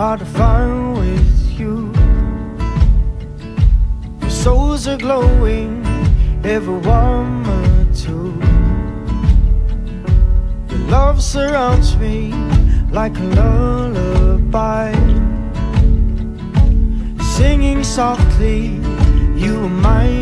By the fire with you. Your souls are glowing, every warm or two. Your love surrounds me like a lullaby. Singing softly, you are mine,